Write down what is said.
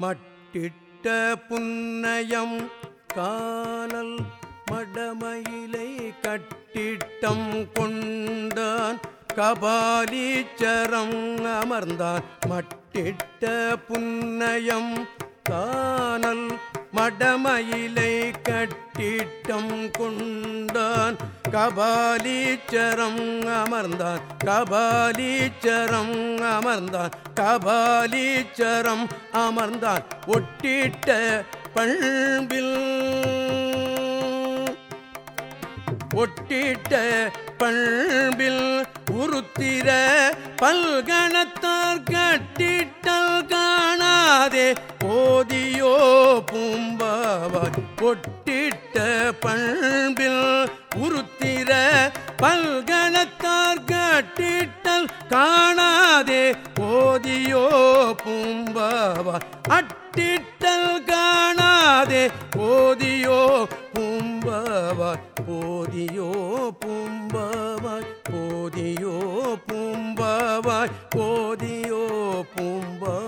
மட்டிட்ட புன்னயம் காலல் மடமயிலை கட்டிட்டம் கொண்டான். கபாலீச்சரம் அமர்ந்தான். மட்டிட்ட புன்னயம் காணல் மடமயிலை கட்டிட்டம் கொண்டான். கபாலீச்சரம் அமர்ந்தான் கபாலீச்சரம் அமர்ந்தான் கபாலீச்சரம் அமர்ந்தான் ஒட்டிட்ட பண்பில் ஒட்டிட்ட பண்பில் உருத்திர பல்கணத்தார் கட்டிட்டல் காணாதே போதியோ பூம்பாவாய் ஒட்டிட்ட பண்பில் பல்கணத்தார் கட்டிட்டல் காணாதே போதியோ பூம்பவா. அட்டிட்டல் காணாதே போதியோ பூம்பாவாய் போதியோ பூம்பாவாய் போதியோ பூம்பாவாய் போதியோ பூம்பாவாய்